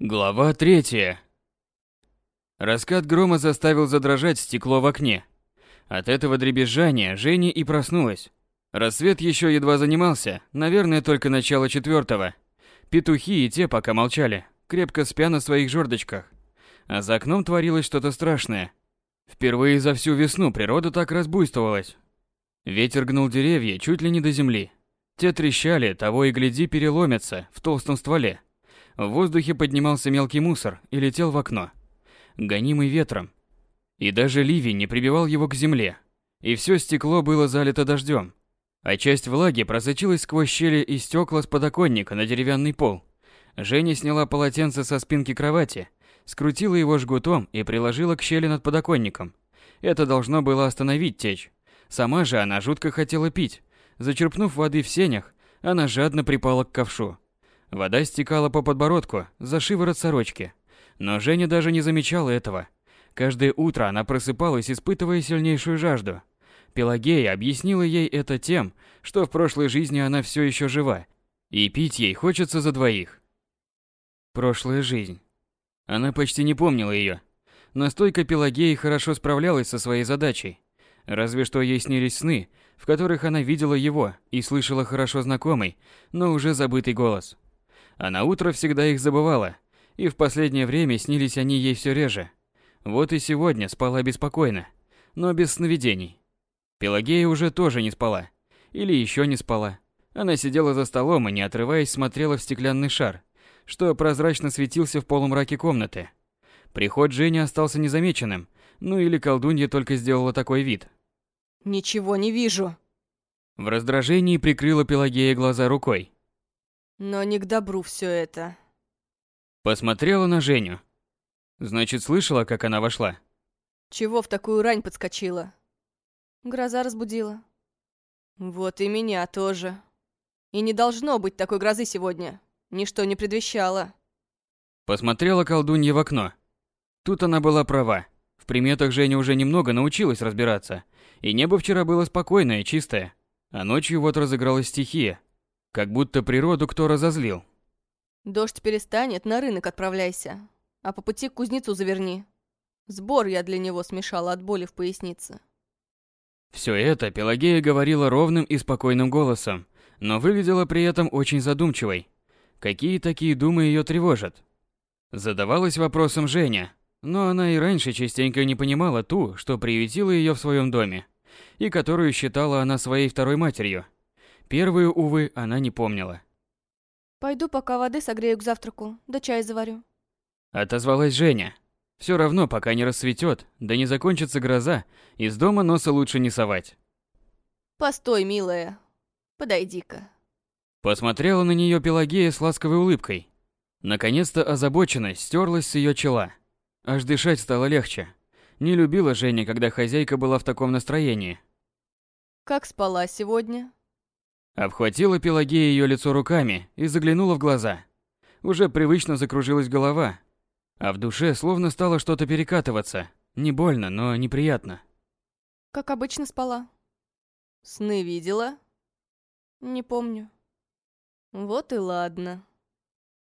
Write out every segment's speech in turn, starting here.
Глава третья. Раскат грома заставил задрожать стекло в окне. От этого дребезжания Женя и проснулась. Рассвет еще едва занимался, наверное, только начало четвертого. Петухи и те пока молчали, крепко спя на своих жердочках. А за окном творилось что-то страшное. Впервые за всю весну природа так разбуйствовалась. Ветер гнул деревья чуть ли не до земли. Те трещали, того и гляди переломятся в толстом стволе. В воздухе поднимался мелкий мусор и летел в окно, гонимый ветром. И даже ливень не прибивал его к земле. И все стекло было залито дождем. А часть влаги просочилась сквозь щели и стекла с подоконника на деревянный пол. Женя сняла полотенце со спинки кровати, скрутила его жгутом и приложила к щели над подоконником. Это должно было остановить течь. Сама же она жутко хотела пить. Зачерпнув воды в сенях, она жадно припала к ковшу. Вода стекала по подбородку, за шиворот сорочки. Но Женя даже не замечала этого. Каждое утро она просыпалась, испытывая сильнейшую жажду. Пелагея объяснила ей это тем, что в прошлой жизни она все еще жива, и пить ей хочется за двоих. Прошлая жизнь. Она почти не помнила ее. Настойка Пелагеи хорошо справлялась со своей задачей. Разве что ей снились сны, в которых она видела его и слышала хорошо знакомый, но уже забытый голос а на утро всегда их забывала, и в последнее время снились они ей все реже. Вот и сегодня спала беспокойно, но без сновидений. Пелагея уже тоже не спала. Или еще не спала. Она сидела за столом и, не отрываясь, смотрела в стеклянный шар, что прозрачно светился в полумраке комнаты. Приход Жени остался незамеченным, ну или колдунья только сделала такой вид. «Ничего не вижу». В раздражении прикрыла Пелагея глаза рукой. Но не к добру все это. Посмотрела на Женю. Значит, слышала, как она вошла? Чего в такую рань подскочила? Гроза разбудила. Вот и меня тоже. И не должно быть такой грозы сегодня. Ничто не предвещало. Посмотрела колдунья в окно. Тут она была права. В приметах Женя уже немного научилась разбираться. И небо вчера было спокойное, чистое. А ночью вот разыгралась стихия, как будто природу кто разозлил. Дождь перестанет, на рынок отправляйся. А по пути к кузнецу заверни. Сбор я для него смешала от боли в пояснице. Все это Пелагея говорила ровным и спокойным голосом, но выглядела при этом очень задумчивой. Какие такие думы ее тревожат? Задавалась вопросом Женя, но она и раньше частенько не понимала ту, что приютила ее в своем доме, и которую считала она своей второй матерью – Первую, увы, она не помнила. «Пойду пока воды согрею к завтраку, да чай заварю». Отозвалась Женя. Все равно, пока не рассветет, да не закончится гроза, из дома носа лучше не совать. «Постой, милая. Подойди-ка». Посмотрела на нее Пелагея с ласковой улыбкой. Наконец-то озабоченность стерлась с ее чела. Аж дышать стало легче. Не любила Женя, когда хозяйка была в таком настроении. «Как спала сегодня?» Обхватила Пелагея ее лицо руками и заглянула в глаза. Уже привычно закружилась голова, а в душе словно стало что-то перекатываться. Не больно, но неприятно. Как обычно спала. Сны видела? Не помню. Вот и ладно.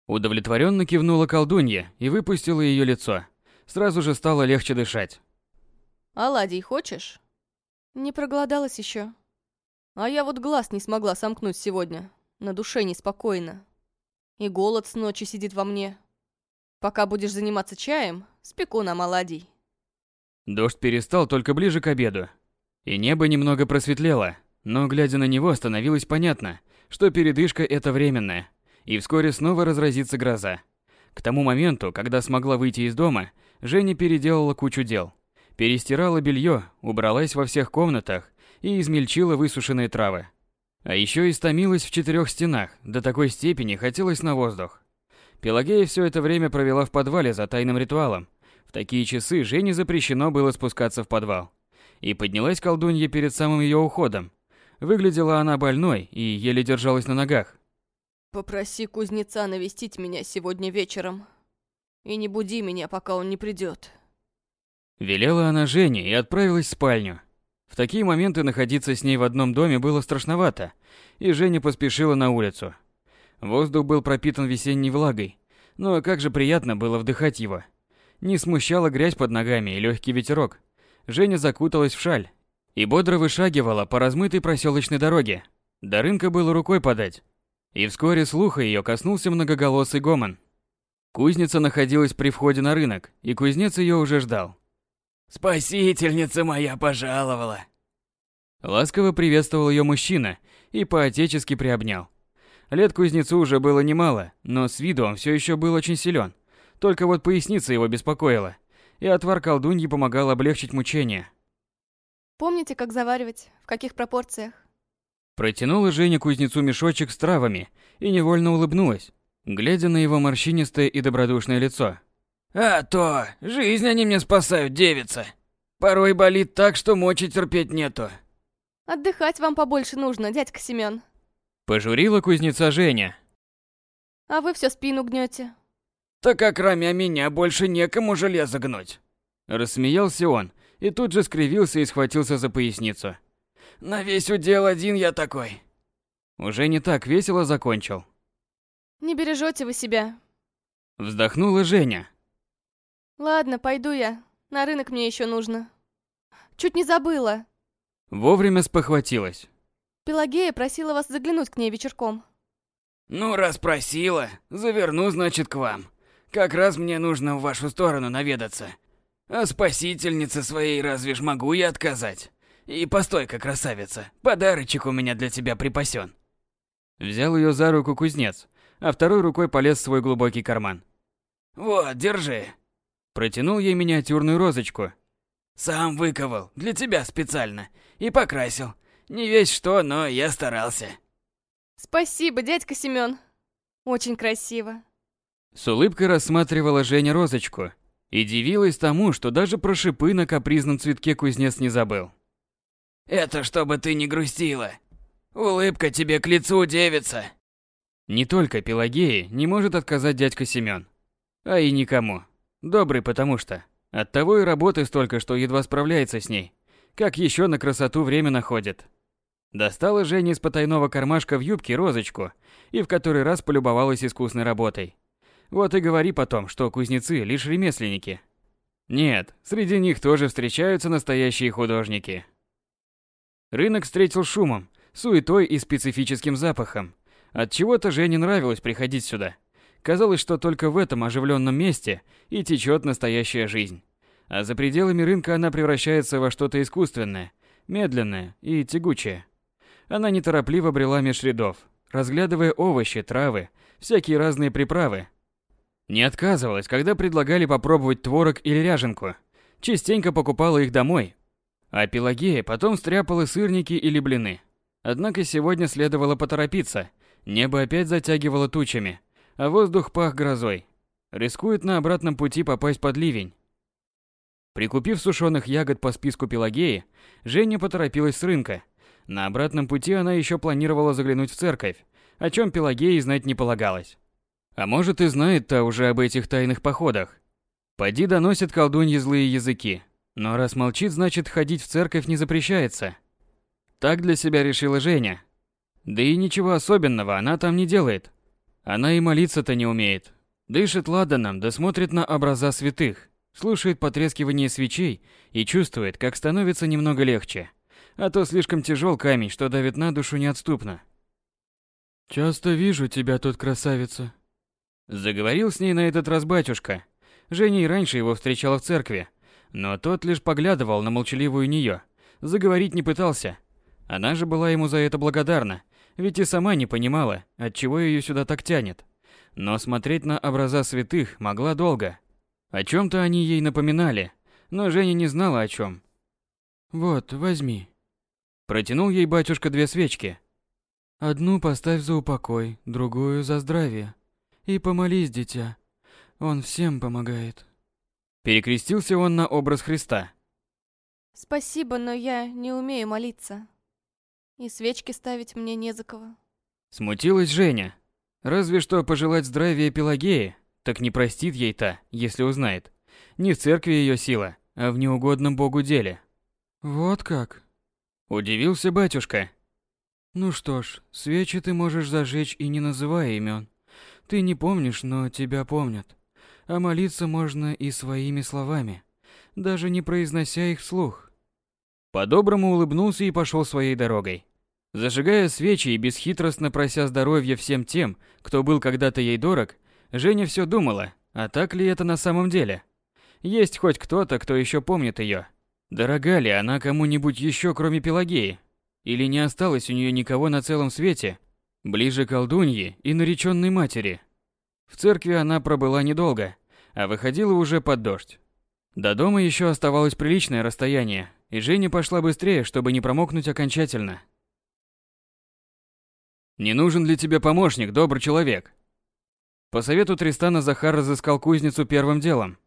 Удовлетворенно кивнула колдунья и выпустила ее лицо. Сразу же стало легче дышать. Оладий хочешь? Не проголодалась еще. А я вот глаз не смогла сомкнуть сегодня. На душе неспокойно. И голод с ночи сидит во мне. Пока будешь заниматься чаем, спеку нам оладий. Дождь перестал только ближе к обеду. И небо немного просветлело, но, глядя на него, становилось понятно, что передышка это временная, и вскоре снова разразится гроза. К тому моменту, когда смогла выйти из дома, Женя переделала кучу дел. Перестирала белье, убралась во всех комнатах и измельчила высушенные травы. А еще истомилась в четырех стенах, до такой степени хотелось на воздух. Пелагея все это время провела в подвале за тайным ритуалом. В такие часы Жене запрещено было спускаться в подвал. И поднялась колдунья перед самым ее уходом. Выглядела она больной и еле держалась на ногах. «Попроси кузнеца навестить меня сегодня вечером. И не буди меня, пока он не придет. Велела она Жене и отправилась в спальню. В такие моменты находиться с ней в одном доме было страшновато, и Женя поспешила на улицу. Воздух был пропитан весенней влагой. Но как же приятно было вдыхать его. Не смущала грязь под ногами и легкий ветерок. Женя закуталась в шаль и бодро вышагивала по размытой проселочной дороге. До рынка было рукой подать. И вскоре слуха ее коснулся многоголосый гомон. Кузница находилась при входе на рынок, и кузнец ее уже ждал. «Спасительница моя пожаловала!» Ласково приветствовал ее мужчина и поотечески приобнял. Лет кузнецу уже было немало, но с виду он все еще был очень силен. Только вот поясница его беспокоила, и отвар колдуньи помогал облегчить мучения. Помните, как заваривать? В каких пропорциях? Протянула Женя кузнецу мешочек с травами и невольно улыбнулась, глядя на его морщинистое и добродушное лицо. «А то! Жизнь они мне спасают, девица! Порой болит так, что мочи терпеть нету!» Отдыхать вам побольше нужно, дядька Семен. Пожурила кузнеца Женя. А вы все спину гнете. Так как кроме меня больше некому железо гнуть. Рассмеялся он и тут же скривился и схватился за поясницу. На весь удел один я такой. Уже не так весело закончил. Не бережете вы себя. Вздохнула Женя. Ладно, пойду я. На рынок мне еще нужно. Чуть не забыла. Вовремя спохватилась. Пелагея просила вас заглянуть к ней вечерком. Ну, раз просила, заверну, значит, к вам. Как раз мне нужно в вашу сторону наведаться. А спасительнице своей разве ж могу я отказать? И постой-ка, красавица, подарочек у меня для тебя припасен. Взял ее за руку кузнец, а второй рукой полез в свой глубокий карман. Вот, держи. Протянул ей миниатюрную розочку. Сам выковал, для тебя специально. И покрасил. Не весь что, но я старался. Спасибо, дядька Семен. Очень красиво. С улыбкой рассматривала Женя розочку и дивилась тому, что даже про шипы на капризном цветке кузнец не забыл. Это чтобы ты не грустила. Улыбка тебе к лицу, девица. Не только Пелагеи не может отказать дядька Семен, а и никому. Добрый потому что. Оттого и работы столько, что едва справляется с ней. Как еще на красоту время находит. Достала Женя из потайного кармашка в юбке розочку и в который раз полюбовалась искусной работой. Вот и говори потом, что кузнецы лишь ремесленники. Нет, среди них тоже встречаются настоящие художники. Рынок встретил шумом, суетой и специфическим запахом. От чего-то Жене нравилось приходить сюда. Казалось, что только в этом оживленном месте и течет настоящая жизнь. А за пределами рынка она превращается во что-то искусственное, медленное и тягучее. Она неторопливо брела меж рядов, разглядывая овощи, травы, всякие разные приправы. Не отказывалась, когда предлагали попробовать творог или ряженку. Частенько покупала их домой. А Пелагея потом стряпала сырники или блины. Однако сегодня следовало поторопиться. Небо опять затягивало тучами, а воздух пах грозой. Рискует на обратном пути попасть под ливень. Прикупив сушеных ягод по списку Пелагеи, Женя поторопилась с рынка – на обратном пути она еще планировала заглянуть в церковь, о чем Пелагеи знать не полагалось. А может и знает-то уже об этих тайных походах. Поди доносит колдуньи злые языки. Но раз молчит, значит ходить в церковь не запрещается. Так для себя решила Женя. Да и ничего особенного она там не делает. Она и молиться-то не умеет. Дышит ладаном, да смотрит на образа святых, слушает потрескивание свечей и чувствует, как становится немного легче а то слишком тяжел камень, что давит на душу неотступно. «Часто вижу тебя тут, красавица», — заговорил с ней на этот раз батюшка. Женя и раньше его встречала в церкви, но тот лишь поглядывал на молчаливую нее, заговорить не пытался. Она же была ему за это благодарна, ведь и сама не понимала, от чего ее сюда так тянет. Но смотреть на образа святых могла долго. О чем-то они ей напоминали, но Женя не знала о чем. «Вот, возьми», Протянул ей батюшка две свечки. Одну поставь за упокой, другую за здравие. И помолись, дитя. Он всем помогает. Перекрестился он на образ Христа. Спасибо, но я не умею молиться. И свечки ставить мне не за кого. Смутилась Женя. Разве что пожелать здравия Пелагеи, так не простит ей та, если узнает. Не в церкви ее сила, а в неугодном Богу деле. Вот как? Удивился батюшка. Ну что ж, свечи ты можешь зажечь и не называя имен. Ты не помнишь, но тебя помнят. А молиться можно и своими словами, даже не произнося их вслух. По-доброму улыбнулся и пошел своей дорогой. Зажигая свечи и бесхитростно прося здоровья всем тем, кто был когда-то ей дорог, Женя все думала, а так ли это на самом деле? Есть хоть кто-то, кто еще помнит ее? Дорога ли она кому-нибудь еще, кроме Пелагеи? Или не осталось у нее никого на целом свете, ближе колдуньи и нареченной матери? В церкви она пробыла недолго, а выходила уже под дождь. До дома еще оставалось приличное расстояние, и Женя пошла быстрее, чтобы не промокнуть окончательно. «Не нужен ли тебе помощник, добрый человек?» По совету Тристана Захар разыскал кузницу первым делом.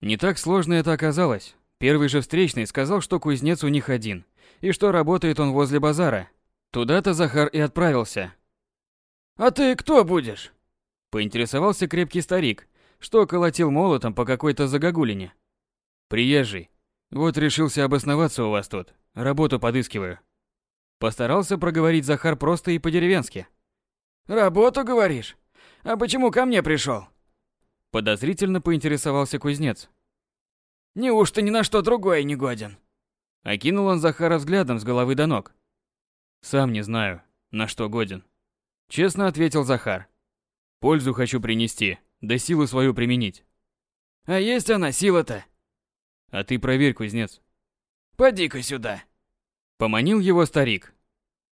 Не так сложно это оказалось. Первый же встречный сказал, что кузнец у них один, и что работает он возле базара. Туда-то Захар и отправился. «А ты кто будешь?» Поинтересовался крепкий старик, что колотил молотом по какой-то загогулине. «Приезжий. Вот решился обосноваться у вас тут. Работу подыскиваю». Постарался проговорить Захар просто и по-деревенски. «Работу, говоришь? А почему ко мне пришел? Подозрительно поинтересовался кузнец. Неужто ни на что другое не годен? Окинул он Захара взглядом с головы до ног. Сам не знаю, на что годен. Честно ответил Захар. Пользу хочу принести, да силу свою применить. А есть она, сила-то? А ты проверь, кузнец. Поди-ка сюда. Поманил его старик.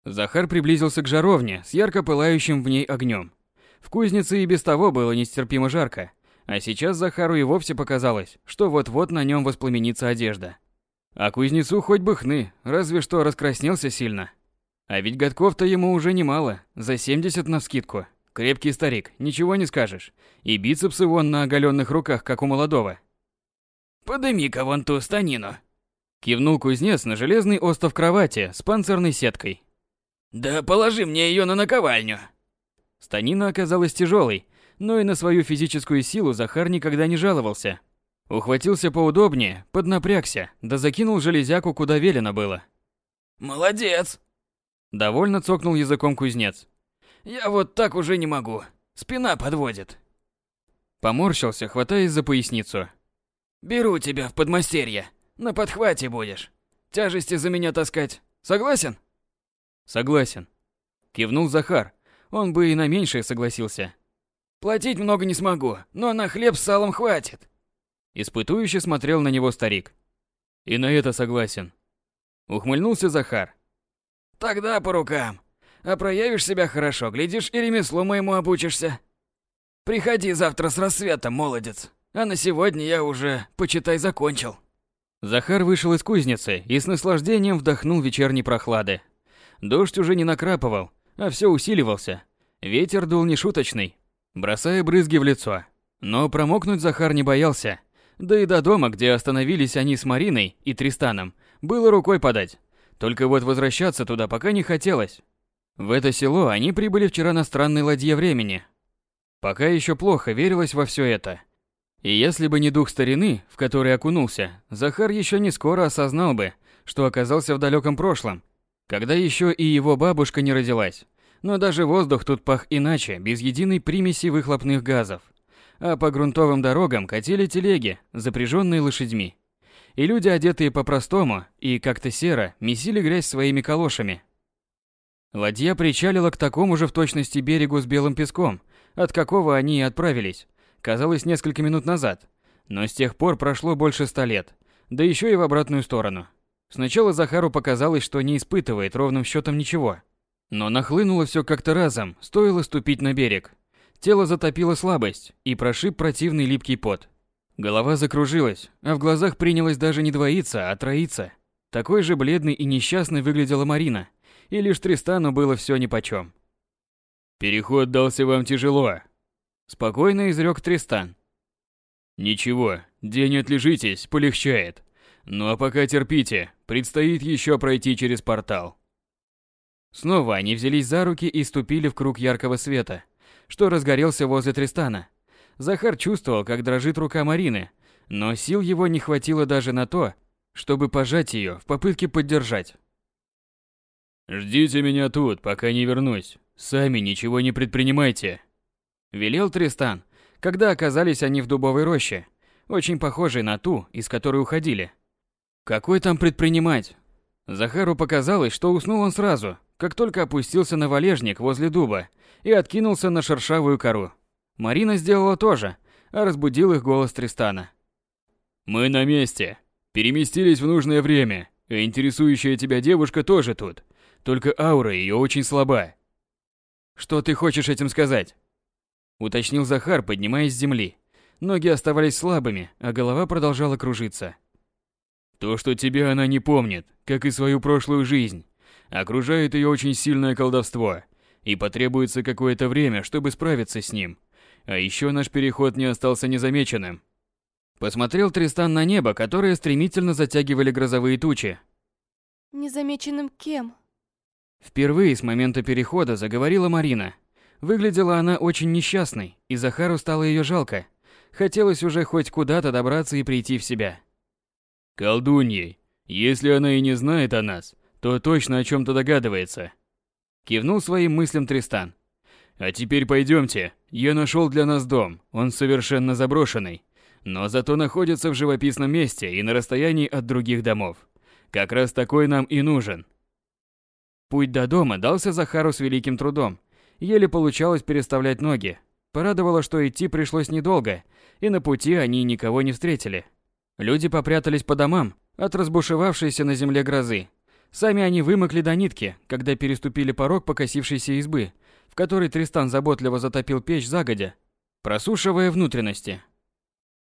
Захар приблизился к жаровне с ярко пылающим в ней огнем. В кузнице и без того было нестерпимо жарко, а сейчас Захару и вовсе показалось, что вот-вот на нем воспламенится одежда. А кузнецу хоть бы хны, разве что раскраснелся сильно. А ведь годков-то ему уже немало, за 70 навскидку. Крепкий старик, ничего не скажешь. И бицепсы вон на оголенных руках, как у молодого. «Подыми-ка вон ту станину!» Кивнул кузнец на железный остов кровати с панцирной сеткой. «Да положи мне ее на наковальню!» Станина оказалась тяжелой, но и на свою физическую силу Захар никогда не жаловался. Ухватился поудобнее, поднапрягся, да закинул железяку куда велено было. «Молодец!» Довольно цокнул языком кузнец. «Я вот так уже не могу. Спина подводит». Поморщился, хватаясь за поясницу. «Беру тебя в подмастерье. На подхвате будешь. Тяжести за меня таскать. Согласен?» «Согласен», — кивнул Захар, он бы и на меньшее согласился. Платить много не смогу, но на хлеб с салом хватит. Испытующе смотрел на него старик. И на это согласен. Ухмыльнулся Захар. Тогда по рукам. А проявишь себя хорошо, глядишь, и ремеслу моему обучишься. Приходи завтра с рассветом, молодец. А на сегодня я уже, почитай, закончил. Захар вышел из кузницы и с наслаждением вдохнул вечерней прохлады. Дождь уже не накрапывал, а все усиливался. Ветер дул нешуточный, бросая брызги в лицо. Но промокнуть Захар не боялся. Да и до дома, где остановились они с Мариной и Тристаном, было рукой подать. Только вот возвращаться туда пока не хотелось. В это село они прибыли вчера на странной ладье времени. Пока еще плохо верилось во все это. И если бы не дух старины, в который окунулся, Захар еще не скоро осознал бы, что оказался в далеком прошлом когда еще и его бабушка не родилась. Но даже воздух тут пах иначе, без единой примеси выхлопных газов. А по грунтовым дорогам катили телеги, запряженные лошадьми. И люди, одетые по-простому и как-то серо, месили грязь своими калошами. Ладья причалила к такому же в точности берегу с белым песком, от какого они и отправились, казалось, несколько минут назад. Но с тех пор прошло больше ста лет, да еще и в обратную сторону. Сначала Захару показалось, что не испытывает ровным счетом ничего. Но нахлынуло все как-то разом, стоило ступить на берег. Тело затопило слабость и прошиб противный липкий пот. Голова закружилась, а в глазах принялось даже не двоиться, а троиться. Такой же бледной и несчастной выглядела Марина, и лишь Тристану было все нипочем. «Переход дался вам тяжело», — спокойно изрек Тристан. «Ничего, день отлежитесь, полегчает. Ну а пока терпите, предстоит еще пройти через портал. Снова они взялись за руки и ступили в круг яркого света, что разгорелся возле Тристана. Захар чувствовал, как дрожит рука Марины, но сил его не хватило даже на то, чтобы пожать ее в попытке поддержать. «Ждите меня тут, пока не вернусь. Сами ничего не предпринимайте». Велел Тристан, когда оказались они в дубовой роще, очень похожей на ту, из которой уходили. Какой там предпринимать? Захару показалось, что уснул он сразу, как только опустился на валежник возле дуба и откинулся на шершавую кору. Марина сделала то же, а разбудил их голос Тристана. «Мы на месте. Переместились в нужное время. Интересующая тебя девушка тоже тут. Только аура ее очень слаба». «Что ты хочешь этим сказать?» Уточнил Захар, поднимаясь с земли. Ноги оставались слабыми, а голова продолжала кружиться. То, что тебя она не помнит, как и свою прошлую жизнь. Окружает ее очень сильное колдовство, и потребуется какое-то время, чтобы справиться с ним. А еще наш переход не остался незамеченным. Посмотрел Тристан на небо, которое стремительно затягивали грозовые тучи. Незамеченным кем? Впервые с момента перехода заговорила Марина. Выглядела она очень несчастной, и Захару стало ее жалко. Хотелось уже хоть куда-то добраться и прийти в себя. Колдуньей. Если она и не знает о нас, то точно о чем-то догадывается. Кивнул своим мыслям Тристан. А теперь пойдемте. Я нашел для нас дом. Он совершенно заброшенный, но зато находится в живописном месте и на расстоянии от других домов. Как раз такой нам и нужен. Путь до дома дался Захару с великим трудом. Еле получалось переставлять ноги. Порадовало, что идти пришлось недолго, и на пути они никого не встретили. Люди попрятались по домам от разбушевавшейся на земле грозы. Сами они вымокли до нитки, когда переступили порог покосившейся избы, в которой Тристан заботливо затопил печь загодя, просушивая внутренности.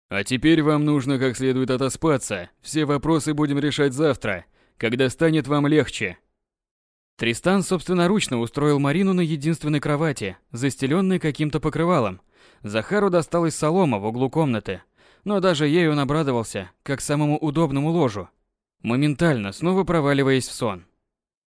«А теперь вам нужно как следует отоспаться. Все вопросы будем решать завтра, когда станет вам легче». Тристан собственноручно устроил Марину на единственной кровати, застеленной каким-то покрывалом. Захару досталась солома в углу комнаты, но даже ей он обрадовался, как самому удобному ложу, моментально снова проваливаясь в сон.